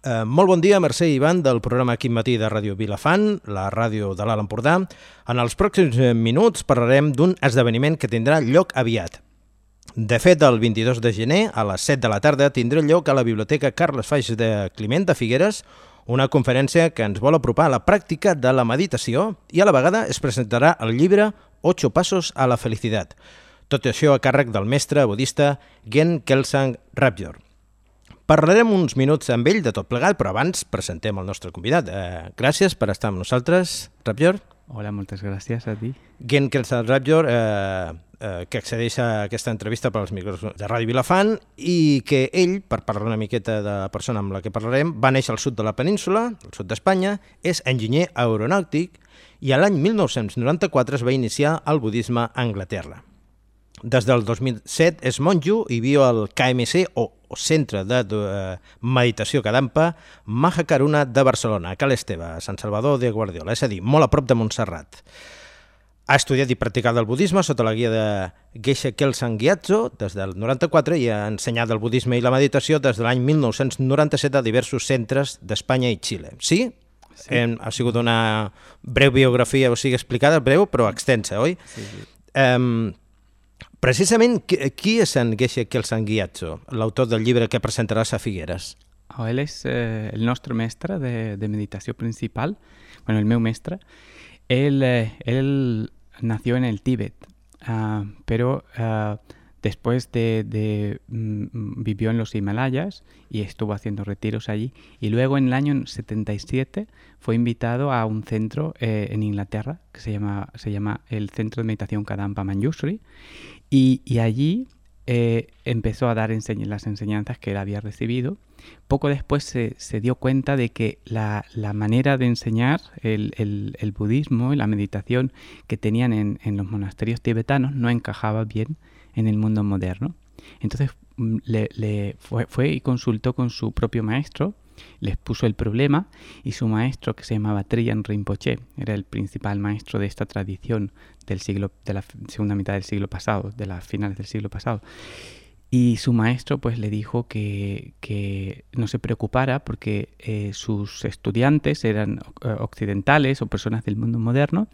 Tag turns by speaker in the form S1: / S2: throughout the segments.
S1: Eh, molt bon dia, Mercè i Ivan, del programa Quim Matí de Ràdio Vilafant, la ràdio de l'Alt Empordà. En els pròxims eh, minuts parlarem d'un esdeveniment que tindrà lloc aviat. De fet, el 22 de gener, a les 7 de la tarda, tindrà lloc a la Biblioteca Carles Faix de Climent de Figueres una conferència que ens vol apropar a la pràctica de la meditació i a la vegada es presentarà el llibre 8 passos a la felicitat. Tot això a càrrec del mestre budista Gen Kelsang Rabjor. Parlarem uns minuts amb ell de tot plegat, però abans presentem el nostre convidat. Eh, gràcies per estar amb nosaltres, Rapjor.
S2: Hola, moltes gràcies a ti.
S1: Gen Kelsa Rapjor, eh, eh, que accedeix a aquesta entrevista per als micros de Ràdio Vilafant i que ell, per parlar una miqueta de la persona amb la que parlarem, va néixer al sud de la península, al sud d'Espanya, és enginyer aeronàutic i a l'any 1994 es va iniciar el budisme a Anglaterra. Des del 2007 és monjo i viu al KMC o, o Centre de, de uh, Meditació Cadampa Mahakaruna de Barcelona, a Cal Esteve, a Sant Salvador de Guardiola, és a dir, molt a prop de Montserrat. Ha estudiat i practicat el budisme sota la guia de Geshe Kelsang Gyatso des del 94 i ha ensenyat el budisme i la meditació des de l'any 1997 a diversos centres d'Espanya i Xile. Sí? sí. Hem, ha sigut una breu biografia, o sigui, explicada, breu però extensa, oi? Sí, sí. Um, Precisament, qui és en Geshe Kelsang Gyatso, l'autor del llibre que presentaràs a Figueres?
S2: Oh, él es eh, el nostre mestre de, de, meditación principal, bueno, el meu mestre. Él, eh, él nació en el Tíbet, uh, pero uh, Después de, mm, vivió en los Himalayas y estuvo haciendo retiros allí. Y luego en el año 77 fue invitado a un centro eh, en Inglaterra que se llama, se llama el Centro de Meditación Kadampa Manjushri. Y, allí eh, empezó a dar las enseñanzas que él había recibido. Poco después se, se dio cuenta de que la, la manera de enseñar el, el, el, budismo y la meditación que tenían en, en los monasterios tibetanos no encajaba bien en el mundo moderno. Entonces mm, le, fue, y consultó con su propio maestro, les puso el problema y su maestro, que se llamaba Triyan Rinpoche, era el principal maestro de esta tradición del siglo, de la segunda mitad del siglo pasado, de las finales del siglo pasado. Y su maestro pues le dijo que, que no se preocupara porque eh, sus estudiantes eran eh, occidentales o personas del mundo moderno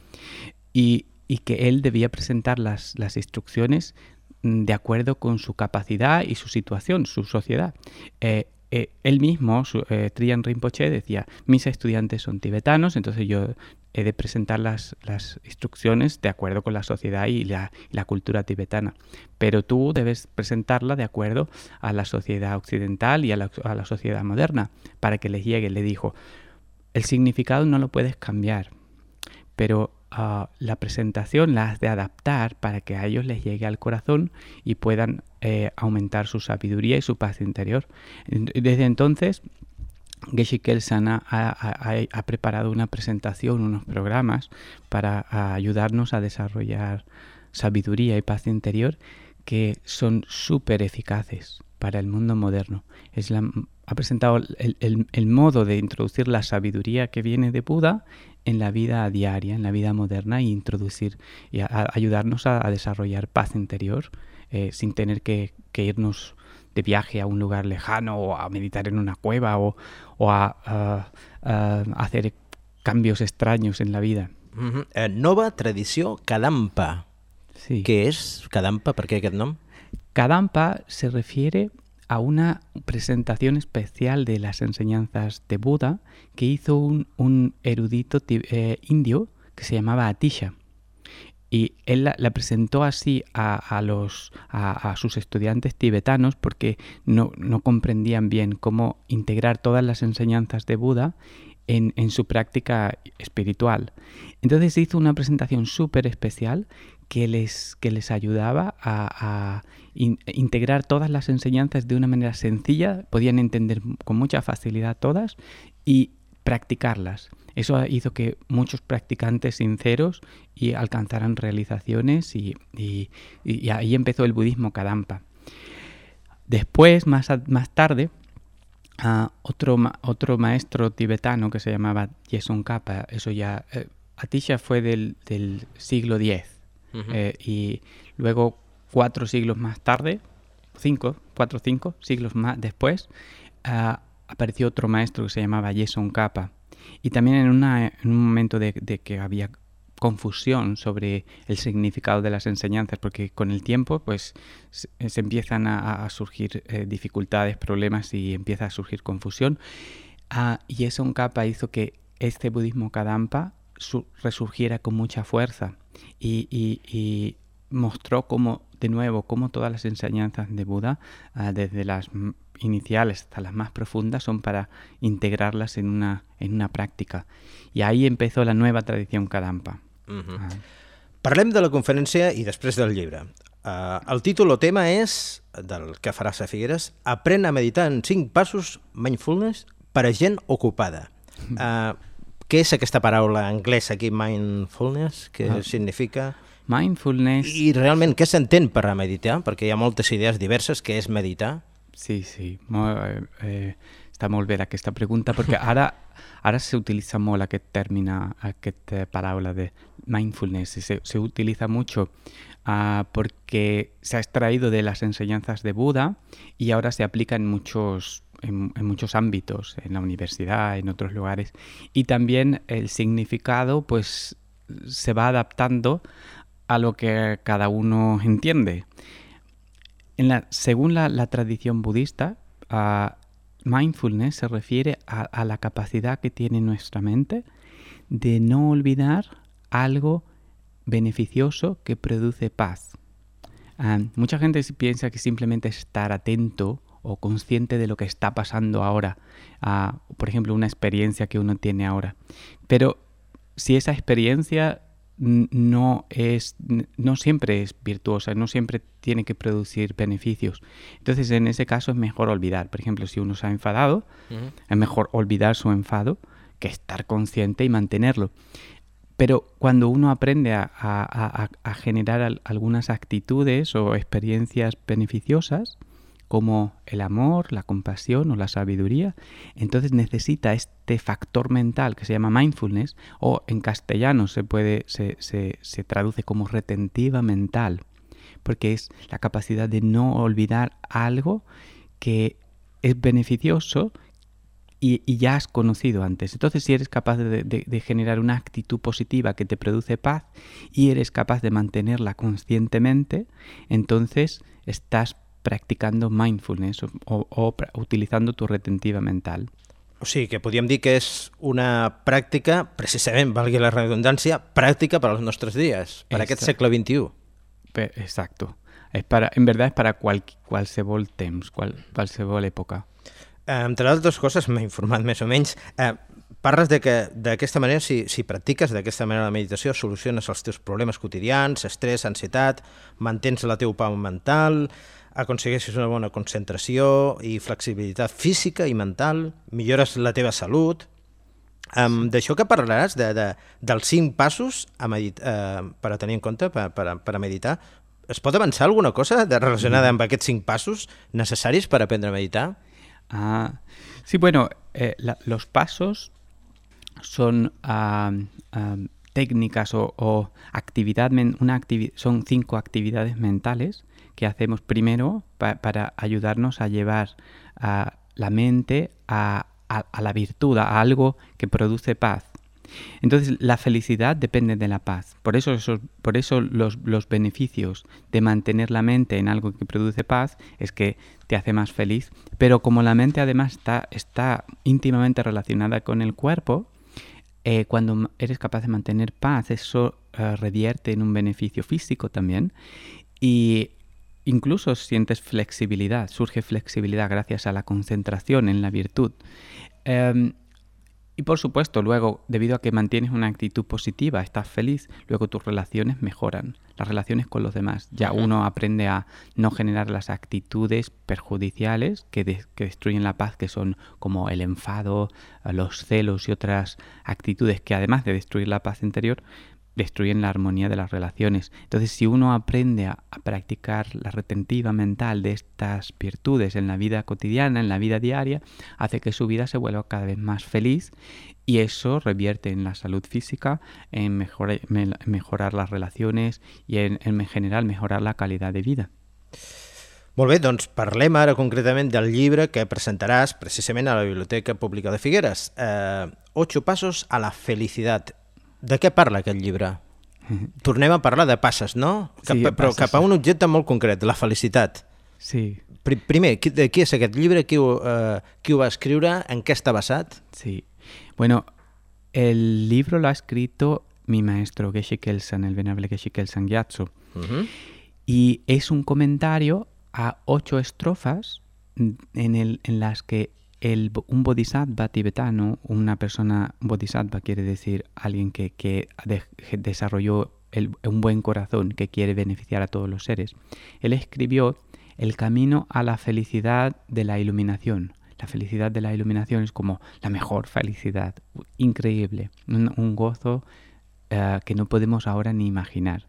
S2: y, y que él debía presentar las, las instrucciones de acuerdo con su capacidad y su situación, su sociedad. Eh, eh, él mismo, su, eh, Trian Rinpoche, decía, mis estudiantes son tibetanos, entonces yo he de presentar las, las instrucciones de acuerdo con la sociedad y la, la, cultura tibetana. Pero tú debes presentarla de acuerdo a la sociedad occidental y a la, a la sociedad moderna, para que les llegue. Le dijo, el significado no lo puedes cambiar, pero la presentación la has de adaptar para que a ellos les llegue al corazón y puedan eh, aumentar su sabiduría y su paz interior. Desde entonces, Geshe Kelsan ha, ha, preparado una presentación, unos programas para ayudarnos a desarrollar sabiduría y paz interior que son súper eficaces para el mundo moderno. Es la, ha presentado el, el, el, modo de introducir la sabiduría que viene de Buda en la vida diaria, en la vida moderna, e introducir y a, ayudarnos a, a, desarrollar paz interior eh, sin tener que, que, irnos de viaje a un lugar lejano o a meditar en una cueva o, o a, a, hacer cambios extraños en la vida.
S1: Eh, nova tradició Kadampa. Sí. Què és Kadampa? Per què aquest nom?
S2: Kadampa se refiere a una presentación especial de las enseñanzas de Buda que hizo un, erudito eh, indio que se llamaba Atisha. Y él la, presentó así a, a los, a, a, sus estudiantes tibetanos porque no, no, comprendían bien cómo integrar todas las enseñanzas de Buda en, en su práctica espiritual. Entonces hizo una presentación súper especial que les, que les ayudaba a, a in, integrar todas las enseñanzas de una manera sencilla, podían entender con mucha facilidad todas y practicarlas. Eso hizo que muchos practicantes sinceros y alcanzaran realizaciones y, y, y ahí empezó el budismo Kadampa. Después, más, más tarde, uh, otro, otro maestro tibetano que se llamaba Yeson Kappa, eso ya, eh, Atisha fue del, del siglo X, Uh -huh. eh, y luego, cuatro siglos más tarde, cinco, cuatro cinco siglos más después, uh, apareció otro maestro que se llamaba Jason Capa. Y también en, un momento de, que había confusión sobre el significado de las enseñanzas, porque con el tiempo pues se, empiezan a, surgir eh, dificultades, problemas y empieza a surgir confusión. Ah, y Jason Capa hizo que este budismo Kadampa resurgiera con mucha fuerza y, mostró cómo, de nuevo, cómo todas las enseñanzas de Buda, ah, desde las iniciales hasta las más profundas, son para integrarlas en una, en una práctica. Y ahí empezó la nueva tradición Kadampa. Uh -huh.
S1: ah. Parlem de la conferència i després del llibre. Uh, el títol o tema és, del que farà Sa Figueres, Aprèn a meditar en cinc passos mindfulness per a gent ocupada. Uh, què és aquesta paraula anglesa aquí, mindfulness? Què ah. significa?
S2: Mindfulness...
S1: I realment què s'entén per a meditar? Perquè hi ha moltes idees diverses. Què és meditar?
S2: Sí, sí. Molt, eh, eh, està molt bé aquesta pregunta, perquè ara, ara s'utilitza molt aquest terme, aquesta paraula de mindfulness. Se, se utiliza mucho uh, porque se ha extraído de las enseñanzas de Buda y ahora se aplica en muchos en, muchos ámbitos, en la universidad, en otros lugares. Y también el significado pues se va adaptando a lo que cada uno entiende. En la, según la, tradición budista, mindfulness se refiere a, la capacidad que tiene nuestra mente de no olvidar algo beneficioso que produce paz. Ah, mucha gente piensa que simplemente estar atento o consciente de lo que está pasando ahora, por ejemplo, una experiencia que uno tiene ahora. Pero si esa experiencia no es no siempre es virtuosa, no siempre tiene que producir beneficios. Entonces, en ese caso es mejor olvidar. Por ejemplo, si uno se ha enfadado, es mejor olvidar su enfado que estar consciente y mantenerlo. Pero cuando uno aprende a generar algunas actitudes o experiencias beneficiosas, como el amor, la compasión o la sabiduría, entonces necesita este factor mental que se llama mindfulness, o en castellano se puede, se, se, traduce como retentiva mental, porque es la capacidad de no olvidar algo que es beneficioso y, ya has conocido antes. Entonces, si eres capaz de, de, generar una actitud positiva que te produce paz y eres capaz de mantenerla conscientemente, entonces estás practicando mindfulness o, o, o utilitzando tu retentiva mental.
S1: O sigui que podríem dir que és una pràctica, precisament, valgui la redundància, pràctica per als nostres dies, per a aquest segle XXI.
S2: exacto. Es para, en verdad es para qual, qualsevol temps, qual, qualsevol època.
S1: Eh, entre altres coses, m'he informat més o menys, eh, parles de que d'aquesta manera, si, si practiques d'aquesta manera la meditació, soluciones els teus problemes quotidians, estrès, ansietat, mantens la teva pau mental, aconsegueixes una bona concentració i flexibilitat física i mental, millores la teva salut. Um, D'això que parlaràs, de, de, dels cinc passos a medit uh, per a tenir en compte, per, per, per a meditar, es pot avançar alguna cosa de, relacionada amb aquests cinc passos necessaris per aprendre a meditar?
S2: Ah, sí, bueno, eh, la, los pasos son uh, uh, técnicas o, o actividad, una activi son cinco actividades mentales que hacemos primero para ayudarnos a llevar a la mente a, la virtud, a algo que produce paz. Entonces la felicidad depende de la paz. Por eso, por eso los, beneficios de mantener la mente en algo que produce paz es que te hace más feliz. Pero como la mente además está, está íntimamente relacionada con el cuerpo, eh, cuando eres capaz de mantener paz, eso eh, revierte en un beneficio físico también. Y Incluso sientes flexibilidad, surge flexibilidad gracias a la concentración en la virtud. Em, y por supuesto, luego, debido a que mantienes una actitud positiva, estás feliz, luego tus relaciones mejoran, las relaciones con los demás. Ya uno aprende a no generar las actitudes perjudiciales que, que destruyen la paz, que son como el enfado, los celos y otras actitudes que además de destruir la paz interior, destruyen la armonía de las relaciones. Entonces, si uno aprende a, practicar la retentiva mental de estas virtudes en la vida cotidiana, en la vida diaria, hace que su vida se vuelva cada vez más feliz y eso revierte en la salud física, en mejorar las relaciones y en, en general mejorar la calidad de vida.
S1: Molt bé, doncs parlem ara del que presentaràs precisament a la Biblioteca Pública de Figueres. Eh, Ocho pasos a la felicitat. De què parla aquest llibre? Tornem a parlar de passes, no? Cap,
S2: Sí,
S1: però
S2: passes,
S1: cap a un objecte molt concret, la felicitat.
S2: Sí,
S1: Pri- Primer, qui, de qui és aquest llibre? Qui ho, eh, qui ho va escriure? En què està basat?
S2: sí. Bueno, el libro lo ha escrito mi maestro Geshe Kelsan, el venerable Geshe Kelsan Gyatso.
S1: Uh -huh.
S2: Y es un comentario a ocho estrofas en, el, en las que un bodhisattva tibetano, una persona, bodhisattva quiere decir alguien que, que de- desarrolló un buen corazón, que quiere beneficiar a todos los seres, él escribió el camino a la felicidad de la iluminación. La felicidad de la iluminación es como la mejor felicidad, increíble, un, un gozo eh, que no podemos ahora ni imaginar.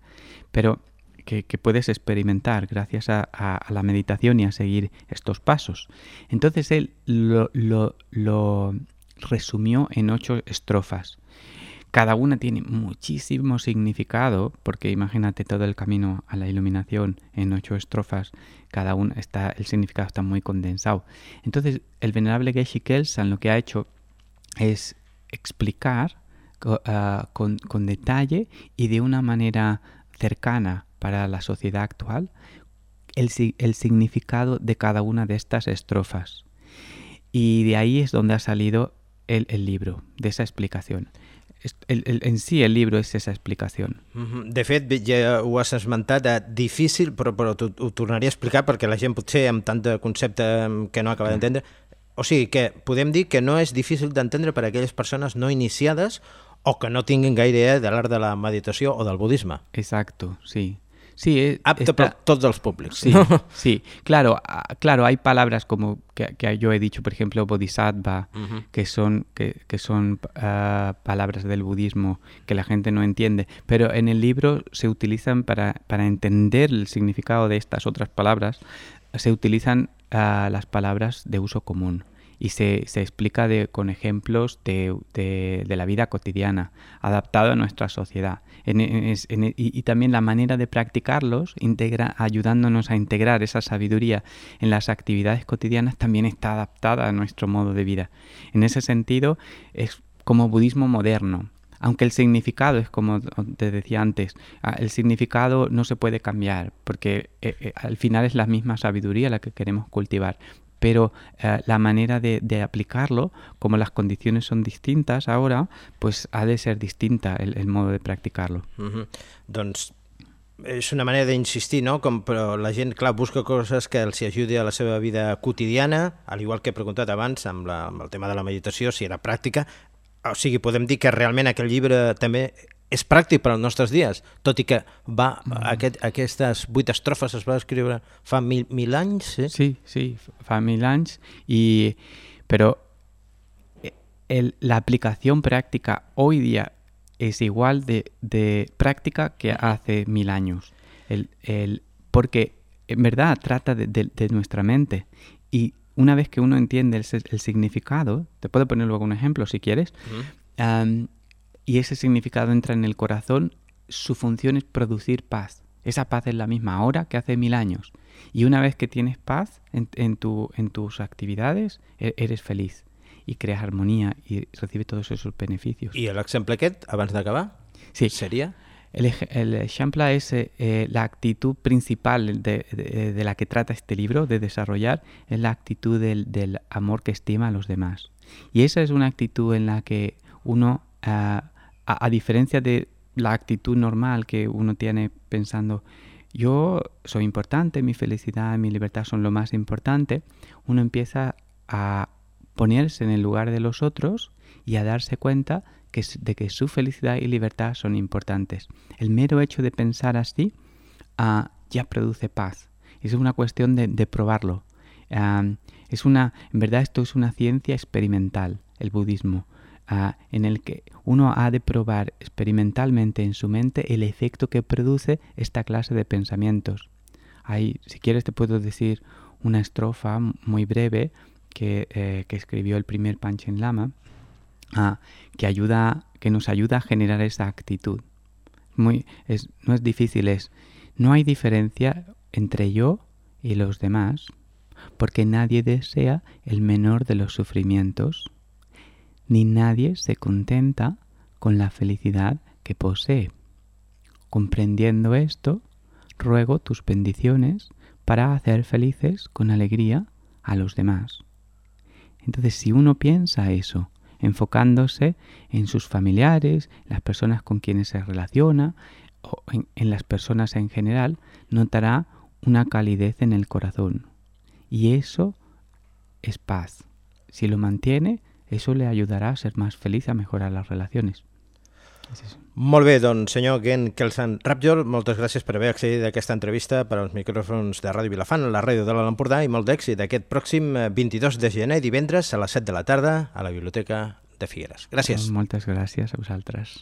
S2: Pero que, puedes experimentar gracias a, la meditación y a seguir estos pasos. Entonces él lo, resumió en ocho estrofas. Cada una tiene muchísimo significado, porque imagínate todo el camino a la iluminación en ocho estrofas, cada una está, el significado está muy condensado. Entonces, el venerable Geshe Kelsan lo que ha hecho es explicar ah, con detalle y de una manera cercana para la sociedad actual el, si- el significado de cada una de estas estrofas. Y de ahí es donde ha salido el, el libro, de esa explicación. El- el- en sí el libro es esa explicación.
S1: Mhm. De fet, ja ho has esmentat, eh, difícil, però, però ho tornaria a explicar perquè la gent potser amb tant de concepte em, que no acaba d'entendre... O sigui, que podem dir que no és difícil d'entendre per a aquelles persones no iniciades o que no tinguin gaire idea de l'art de la meditació o del budisme.
S2: Exacto, sí. Sí, eh,
S1: Apte
S2: está-
S1: per tots els públics.
S2: Sí,
S1: no?
S2: sí, claro, claro, hay palabras como que, que yo he dicho, por ejemplo, bodhisattva, que son, que, que son ah, palabras del budismo que la gente no entiende, pero en el libro se utilizan para, para entender el significado de estas otras palabras, se utilizan ah, las palabras de uso común y se, se explica con ejemplos de, de- la vida cotidiana, adaptado a nuestra sociedad. Y, también la manera de practicarlos, integra, ayudándonos a integrar esa sabiduría en las actividades cotidianas, también está adaptada a nuestro modo de vida. En ese sentido, es como budismo moderno. Aunque el significado es como te decía antes, el significado no se puede cambiar, porque eh, eh, al final es la misma sabiduría la que queremos cultivar. Pero eh, la manera de, de aplicarlo, como las condiciones son distintas ahora, pues ha de ser distinta el, el modo de practicarlo.
S1: Mhm. Doncs és una manera d'insistir, no? Com, però la gent, clar, busca coses que els ajudi a la seva vida quotidiana, al igual que he preguntat abans amb, la, amb el tema de la meditació, si era pràctica. O sigui, podem dir que realment aquest llibre també és pràctic per als nostres dies, tot i que va, aquest, aquestes vuit estrofes es va escriure fa mil, mil anys, sí?
S2: Sí, sí, fa mil anys, y, pero eh, el- la aplicación práctica hoy día es igual de, de práctica que hace mil años. El, el- porque en verdad trata de, de- de nuestra mente. Y una vez que uno entiende el, el significado, te puedo poner luego un ejemplo si quieres, y ese significado entra en el corazón, su función es producir paz. Esa paz es la misma ahora que hace mil años. Y una vez que tienes paz en, en tu- en tus actividades, e- eres feliz y creas armonía y recibes todos esos beneficios.
S1: I l'exemple aquest, abans d'acabar,
S2: Sí,
S1: seria?
S2: el, el es eh, eh, la actitud principal de, de- de la que trata este libro de desarrollar, es la actitud del, del amor que estima a los demás. Y esa es una actitud en la que uno, ah, a, diferencia de la actitud normal que uno tiene pensando, yo soy importante, mi felicidad, mi libertad son lo más importante, uno empieza a ponerse en el lugar de los otros y a darse cuenta de que su felicidad y libertad son importantes. El mero hecho de pensar así ah, ya produce paz. Es una cuestión de, de probarlo. Ah, es una, en verdad esto es una ciencia experimental, el budismo, en el que uno ha de probar experimentalmente en su mente el efecto que produce esta clase de pensamientos. Hay, si quieres te puedo decir una estrofa muy breve que, eh, que escribió el primer Panchen Lama, ah, que ayuda, que nos ayuda a generar esa actitud. Muy, es, no es difícil, es no hay diferencia entre yo y los demás, porque nadie desea el menor de los sufrimientos, ni nadie se contenta con la felicidad que posee. Comprendiendo esto, ruego tus bendiciones para hacer felices con alegría a los demás. Entonces, si uno piensa eso, enfocándose en sus familiares, las personas con quienes se relaciona, o en, en las personas en general, notará una calidez en el corazón. Y eso es paz. Si lo mantiene, eso le ayudarà a ser més feliç, a mejorar les relacions.
S1: Molt bé, doncs senyor Gen Kelsan Rapjol, moltes gràcies per haver accedit a aquesta entrevista per als micròfons de Ràdio Vilafant, la ràdio de l'Empordà, i molt d'èxit aquest pròxim 22 de gener, divendres, a les 7 de la tarda, a la Biblioteca de Figueres. Gràcies.
S2: Moltes gràcies a vosaltres.